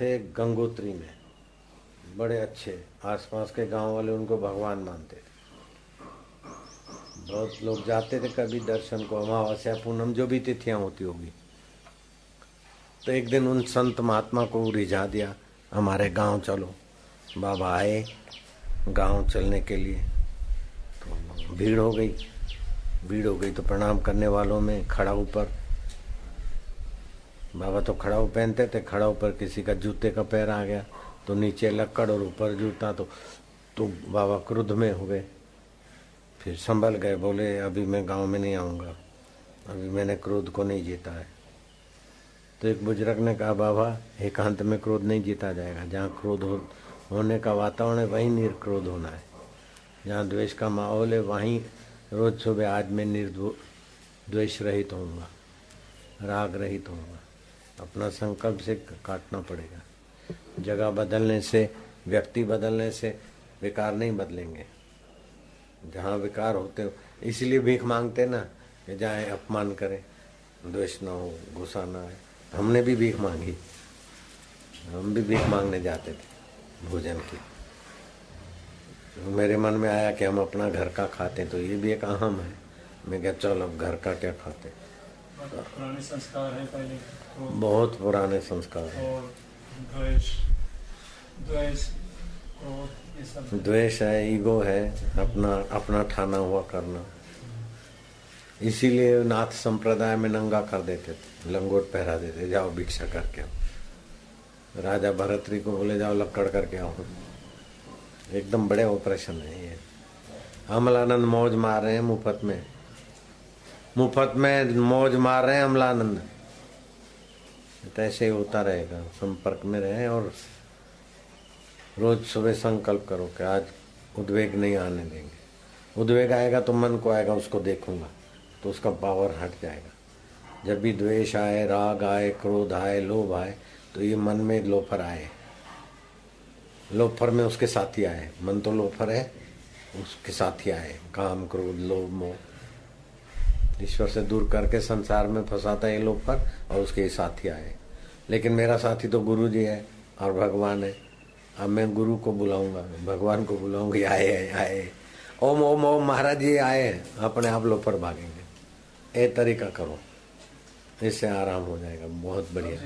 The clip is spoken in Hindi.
थे गंगोत्री में। बड़े अच्छे। आसपास के गाँव वाले उनको भगवान मानते थे। बहुत लोग जाते थे कभी दर्शन को, अमावस्या, पूनम, जो भी तिथियाँ होती होगी। तो एक दिन उन संत महात्मा को रिझा दिया, हमारे गाँव चलो। बाबा आए गाँव चलने के लिए। तो भीड़ हो गई। भीड़ हो गई तो प्रणाम करने वालों में खड़ा ऊपर बाबा तो खड़ाऊ पहनते थे खड़ाऊ पर किसी का जूते का पैर आ गया तो नीचे लक्कड़ और ऊपर जूता तो तो बाबा क्रुद्ध में हुए फिर संभल गए बोले अभी मैं गाँव में नहीं आऊँगा अभी मैंने क्रोध को नहीं जीता है। तो एक बुज़ुर्ग ने कहा बाबा एकांत में क्रोध नहीं जीता जाएगा जहाँ क्रोध हो, होने का वातावरण है वहीं निर्क्रोध होना है। जहाँ द्वेष का माहौल है वहीं रोज सुबह आज मैं निर्द्वेष रहित होऊँगा राग रहित होऊँगा। अपना संकल्प से काटना पड़ेगा। जगह बदलने से, व्यक्ति बदलने से विकार नहीं बदलेंगे। जहाँ विकार होते हो, इसलिए भीख मांगते ना, कि जाए, अपमान करें। द्वेष ना हो, गुस्सा ना आए। हमने भी भीख मांगी। हम भी भीख मांगने जाते थे भोजन की। मेरे मन में आया कि हम अपना घर का खाते तो ये भी एक अहम है। मैं क्या चल अब घर का क्या खाते पुराने संस्कार है पहले तो बहुत पुराने संस्कार हैं। और द्वेष है। ईगो है अपना अपना ठाना हुआ करना। इसीलिए नाथ संप्रदाय में नंगा कर देते थे लंगोट पहरा देते जाओ भिक्षा करके आओ। राजा भरतरी को बोले जाओ लक्कड़ करके आओ। एकदम बड़े ऑपरेशन है ये। अमलानंद मौज मार रहे हैं मुफ़्त में। मुफ़्त में मौज मार रहे हैं अमलानंद। ऐसे ही होता रहेगा, संपर्क में रहे और रोज सुबह संकल्प करो कि आज उद्वेग नहीं आने देंगे। उद्वेग आएगा तो मन को आएगा, उसको देखूँगा तो उसका पावर हट जाएगा। जब भी द्वेष आए, राग आए, क्रोध आए, लोभ आए तो ये मन में लोफर आए। लोफर में उसके साथी आए। मन तो लोफर है, उसके साथी आए। काम, क्रोध, लोभ, मोह। ईश्वर से दूर करके संसार में फंसाता है ये लोग पर, और उसके साथी आए। लेकिन मेरा साथी तो गुरु जी है और भगवान है। अब मैं गुरु को बुलाऊँगा, भगवान को बुलाऊँगी आए आए ओम ओम ओम, महाराज जी आए अपने आप लोग पर भागेंगे। ये तरीका करो, इससे आराम हो जाएगा, बहुत बढ़िया।